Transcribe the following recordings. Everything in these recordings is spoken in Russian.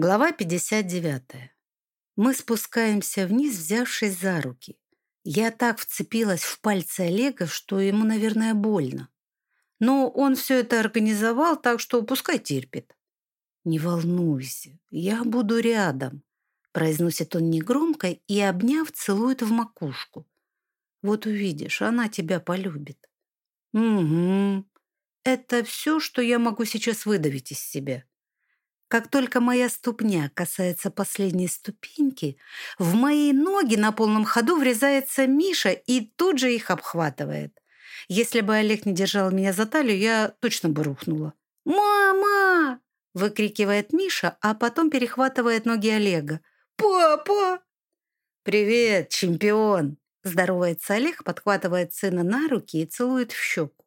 Глава 59. Мы спускаемся вниз, взявшись за руки. Я так вцепилась в пальцы Олега, что ему, наверное, больно. Но он все это организовал, так что пускай терпит. «Не волнуйся, я буду рядом», — произносит он негромко и, обняв, целует в макушку. «Вот увидишь, она тебя полюбит». «Угу. Это все, что я могу сейчас выдавить из себя». Как только моя ступня касается последней ступеньки, в мои ноги на полном ходу врезается Миша и тут же их обхватывает. Если бы Олег не держал меня за талию, я точно бы рухнула. «Мама!» – выкрикивает Миша, а потом перехватывает ноги Олега. «Папа!» «Привет, чемпион!» – здоровается Олег, подхватывает сына на руки и целует в щеку.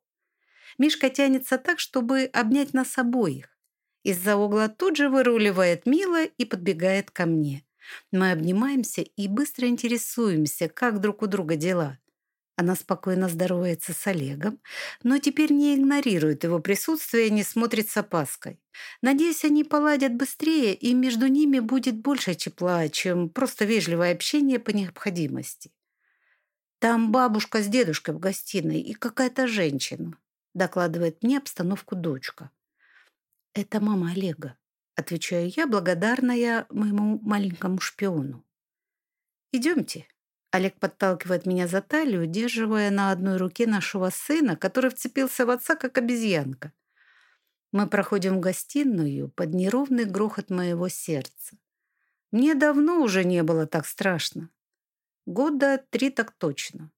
Мишка тянется так, чтобы обнять нас обоих. Из-за угла тут же выруливает Мила и подбегает ко мне. Мы обнимаемся и быстро интересуемся, как друг у друга дела. Она спокойно здоровается с Олегом, но теперь не игнорирует его присутствие и не смотрит с опаской. Надеюсь, они поладят быстрее, и между ними будет больше тепла, чем просто вежливое общение по необходимости. «Там бабушка с дедушкой в гостиной и какая-то женщина», докладывает мне обстановку дочка. «Это мама Олега», — отвечаю я, благодарная моему маленькому шпиону. «Идемте». Олег подталкивает меня за талию, удерживая на одной руке нашего сына, который вцепился в отца, как обезьянка. Мы проходим в гостиную под неровный грохот моего сердца. Мне давно уже не было так страшно. Года три так точно.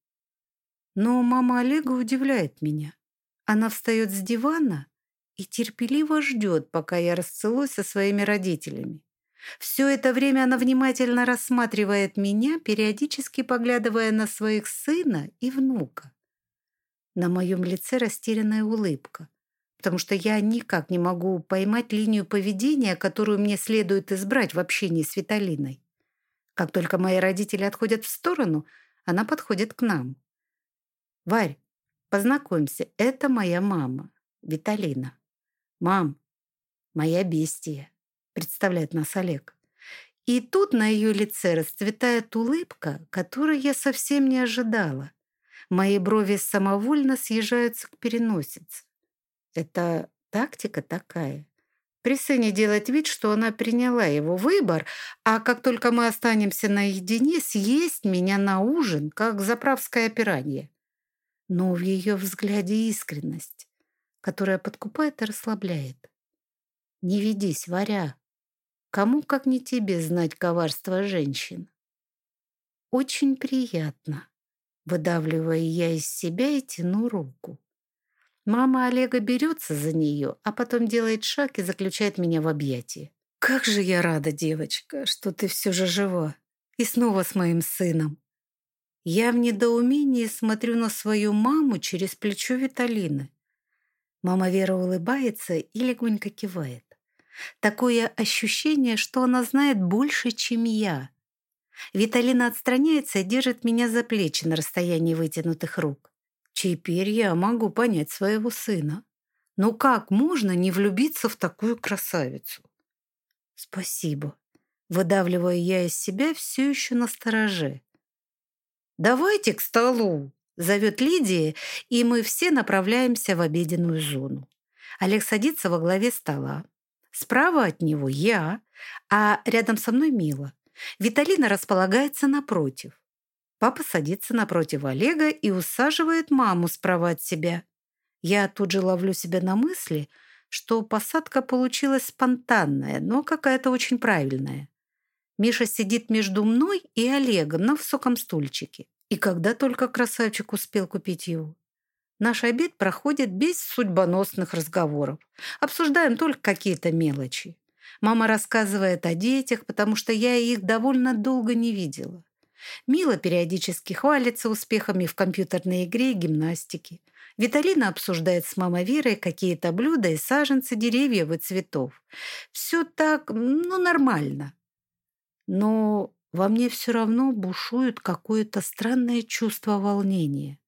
Но мама Олега удивляет меня. Она встает с дивана и терпеливо ждет, пока я расцелуюсь со своими родителями. Все это время она внимательно рассматривает меня, периодически поглядывая на своих сына и внука. На моем лице растерянная улыбка, потому что я никак не могу поймать линию поведения, которую мне следует избрать в общении с Виталиной. Как только мои родители отходят в сторону, она подходит к нам. «Варь, познакомься, это моя мама, Виталина». «Мам, моя бестия», — представляет нас Олег. И тут на ее лице расцветает улыбка, которую я совсем не ожидала. Мои брови самовольно съезжаются к переносице. Это тактика такая. При сыне делать вид, что она приняла его выбор, а как только мы останемся наедине, съесть меня на ужин, как заправское пиранье. Но в ее взгляде искренность которая подкупает и расслабляет. Не ведись, варя. Кому, как не тебе, знать коварство женщин? Очень приятно. Выдавливая я из себя и тяну руку. Мама Олега берется за нее, а потом делает шаг и заключает меня в объятии. «Как же я рада, девочка, что ты все же жива. И снова с моим сыном». Я в недоумении смотрю на свою маму через плечо Виталины. Мама Вера улыбается и легонько кивает. Такое ощущение, что она знает больше, чем я. Виталина отстраняется и держит меня за плечи на расстоянии вытянутых рук. Теперь я могу понять своего сына. Но как можно не влюбиться в такую красавицу? Спасибо. Выдавливаю я из себя все еще на стороже. «Давайте к столу!» Зовет Лидия, и мы все направляемся в обеденную зону. Олег садится во главе стола. Справа от него я, а рядом со мной Мила. Виталина располагается напротив. Папа садится напротив Олега и усаживает маму справа от себя. Я тут же ловлю себя на мысли, что посадка получилась спонтанная, но какая-то очень правильная. Миша сидит между мной и Олегом на высоком стульчике. И когда только красавчик успел купить его? Наш обед проходит без судьбоносных разговоров. Обсуждаем только какие-то мелочи. Мама рассказывает о детях, потому что я их довольно долго не видела. Мила периодически хвалится успехами в компьютерной игре и гимнастике. Виталина обсуждает с мамой Верой какие-то блюда и саженцы деревьев и цветов. Все так, ну, нормально. Но во мне все равно бушует какое-то странное чувство волнения.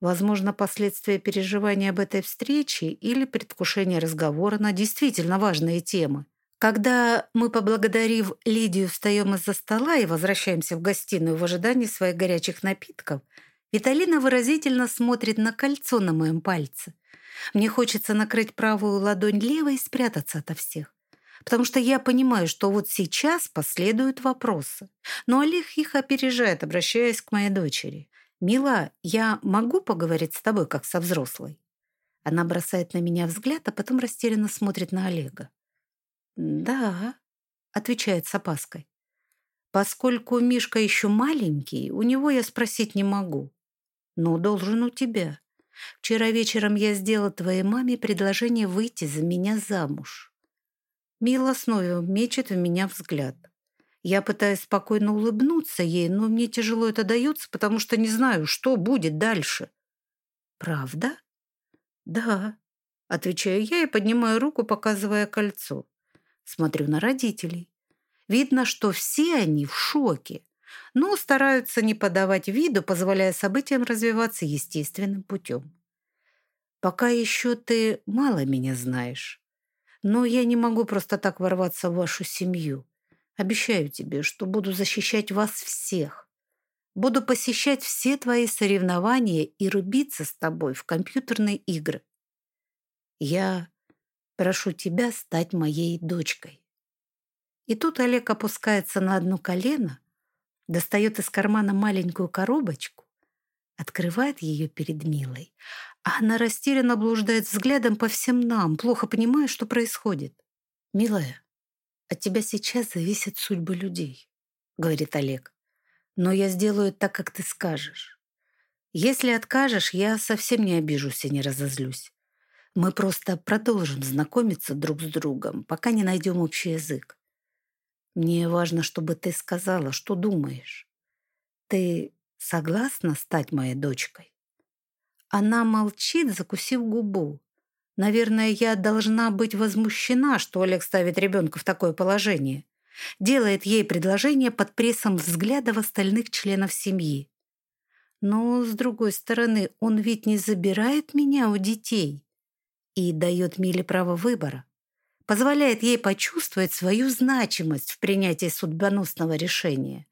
Возможно, последствия переживания об этой встрече или предвкушение разговора на действительно важные темы. Когда мы, поблагодарив Лидию, встаем из-за стола и возвращаемся в гостиную в ожидании своих горячих напитков, Виталина выразительно смотрит на кольцо на моем пальце. Мне хочется накрыть правую ладонь левой и спрятаться ото всех. Потому что я понимаю, что вот сейчас последуют вопросы. Но Олег их опережает, обращаясь к моей дочери. «Мила, я могу поговорить с тобой, как со взрослой?» Она бросает на меня взгляд, а потом растерянно смотрит на Олега. «Да», — отвечает с опаской. «Поскольку Мишка еще маленький, у него я спросить не могу. Но должен у тебя. Вчера вечером я сделала твоей маме предложение выйти за меня замуж». Мила снова мечет в меня взгляд. Я пытаюсь спокойно улыбнуться ей, но мне тяжело это дается, потому что не знаю, что будет дальше. «Правда?» «Да», — отвечаю я и поднимаю руку, показывая кольцо. Смотрю на родителей. Видно, что все они в шоке, но стараются не подавать виду, позволяя событиям развиваться естественным путем. Пока еще ты мало меня знаешь, но я не могу просто так ворваться в вашу семью. Обещаю тебе, что буду защищать вас всех. Буду посещать все твои соревнования и рубиться с тобой в компьютерные игры. Я Прошу тебя стать моей дочкой». И тут Олег опускается на одно колено, достает из кармана маленькую коробочку, открывает ее перед Милой, а она растерянно блуждает взглядом по всем нам, плохо понимая, что происходит. «Милая, от тебя сейчас зависят судьбы людей», — говорит Олег. «Но я сделаю так, как ты скажешь. Если откажешь, я совсем не обижусь и не разозлюсь. Мы просто продолжим знакомиться друг с другом, пока не найдем общий язык. Мне важно, чтобы ты сказала, что думаешь. Ты согласна стать моей дочкой?» Она молчит, закусив губу. Наверное, я должна быть возмущена, что Олег ставит ребенка в такое положение. Делает ей предложение под прессом взглядов остальных членов семьи. Но, с другой стороны, он ведь не забирает меня у детей и дает Миле право выбора, позволяет ей почувствовать свою значимость в принятии судьбоносного решения.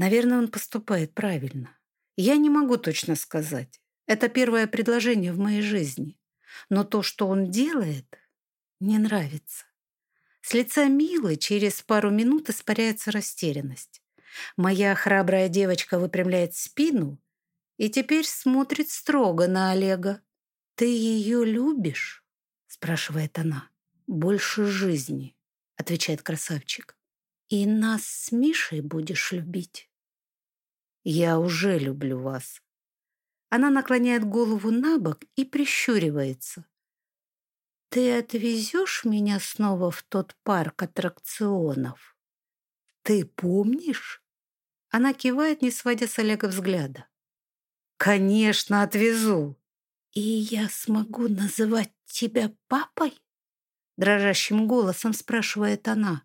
Наверное, он поступает правильно. Я не могу точно сказать. Это первое предложение в моей жизни. Но то, что он делает, мне нравится. С лица Милы через пару минут испаряется растерянность. Моя храбрая девочка выпрямляет спину и теперь смотрит строго на Олега. «Ты ее любишь?» спрашивает она. «Больше жизни», — отвечает красавчик. «И нас с Мишей будешь любить?» «Я уже люблю вас». Она наклоняет голову на бок и прищуривается. «Ты отвезешь меня снова в тот парк аттракционов? Ты помнишь?» Она кивает, не сводя с Олега взгляда. «Конечно, отвезу!» «И я смогу называть тебя папой?» Дрожащим голосом спрашивает она.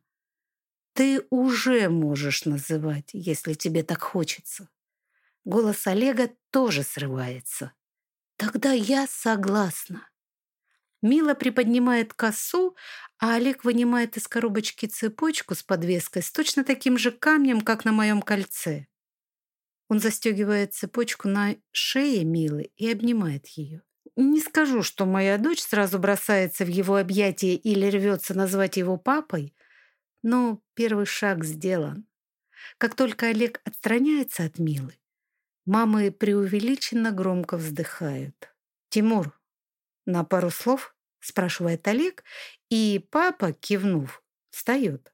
«Ты уже можешь называть, если тебе так хочется». Голос Олега тоже срывается. «Тогда я согласна». Мила приподнимает косу, а Олег вынимает из коробочки цепочку с подвеской с точно таким же камнем, как на моем кольце. Он застегивает цепочку на шее Милы и обнимает ее. Не скажу, что моя дочь сразу бросается в его объятия или рвется назвать его папой, но первый шаг сделан. Как только Олег отстраняется от Милы, мамы преувеличенно громко вздыхают. «Тимур, на пару слов?» – спрашивает Олег, и папа, кивнув, встает.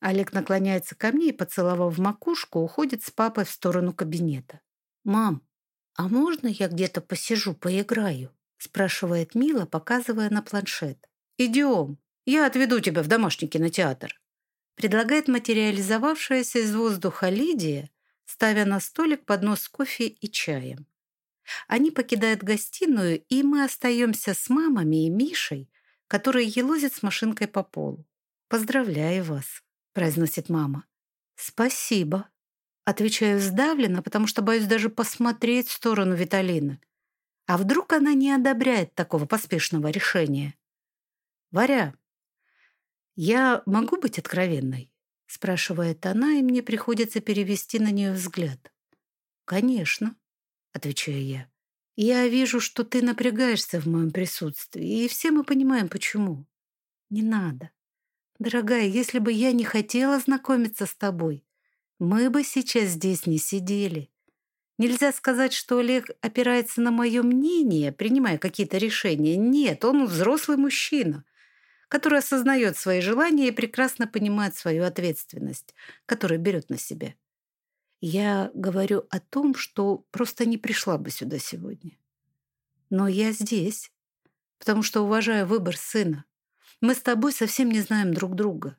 Олег наклоняется ко мне и, поцеловав макушку, уходит с папой в сторону кабинета. «Мам, а можно я где-то посижу, поиграю?» спрашивает Мила, показывая на планшет. «Идем, я отведу тебя в домашний кинотеатр», предлагает материализовавшаяся из воздуха Лидия, ставя на столик поднос с кофе и чаем. Они покидают гостиную, и мы остаемся с мамами и Мишей, которые елозят с машинкой по полу. «Поздравляю вас», произносит мама. «Спасибо», отвечаю сдавленно, потому что боюсь даже посмотреть в сторону Виталины. А вдруг она не одобряет такого поспешного решения? «Варя, «Я могу быть откровенной?» — спрашивает она, и мне приходится перевести на нее взгляд. «Конечно», — отвечаю я. «Я вижу, что ты напрягаешься в моем присутствии, и все мы понимаем, почему. Не надо. Дорогая, если бы я не хотела знакомиться с тобой, мы бы сейчас здесь не сидели. Нельзя сказать, что Олег опирается на мое мнение, принимая какие-то решения. Нет, он взрослый мужчина, который осознает свои желания и прекрасно понимает свою ответственность, которую берет на себя. Я говорю о том, что просто не пришла бы сюда сегодня. Но я здесь, потому что уважаю выбор сына. Мы с тобой совсем не знаем друг друга.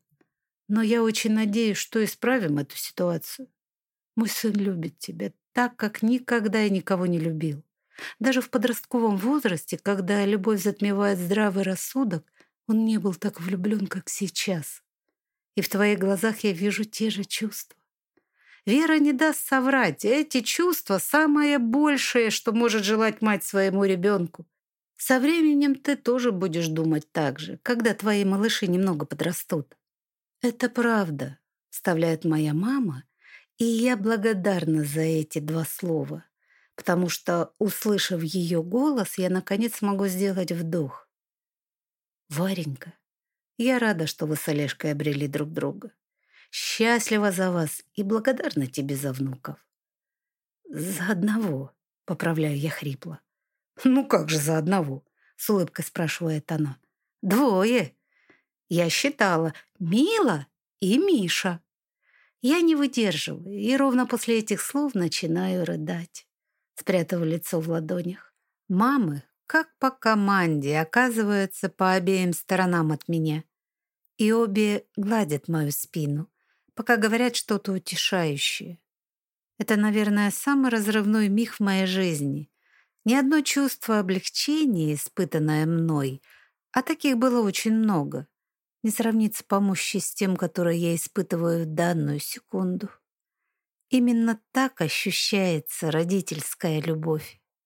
Но я очень надеюсь, что исправим эту ситуацию. Мой сын любит тебя так, как никогда и никого не любил. Даже в подростковом возрасте, когда любовь затмевает здравый рассудок, он не был так влюблен, как сейчас. И в твоих глазах я вижу те же чувства. Вера не даст соврать. Эти чувства – самое большее, что может желать мать своему ребенку. Со временем ты тоже будешь думать так же, когда твои малыши немного подрастут. «Это правда», — вставляет моя мама, и я благодарна за эти два слова, потому что, услышав ее голос, я, наконец, могу сделать вдох. «Варенька, я рада, что вы с Олежкой обрели друг друга. Счастлива за вас и благодарна тебе за внуков». «За одного», — поправляю я хрипло. «Ну как же за одного?» — с улыбкой спрашивает она. «Двое», я считала Мила и Миша. Я не выдерживаю и ровно после этих слов начинаю рыдать, спрятав лицо в ладонях. Мамы, как по команде, оказываются по обеим сторонам от меня. И обе гладят мою спину, пока говорят что-то утешающее. Это, наверное, самый разрывной миг в моей жизни. Ни одно чувство облегчения, испытанное мной, а таких было очень много не сравнится по мощи с тем, которое я испытываю в данную секунду. Именно так ощущается родительская любовь.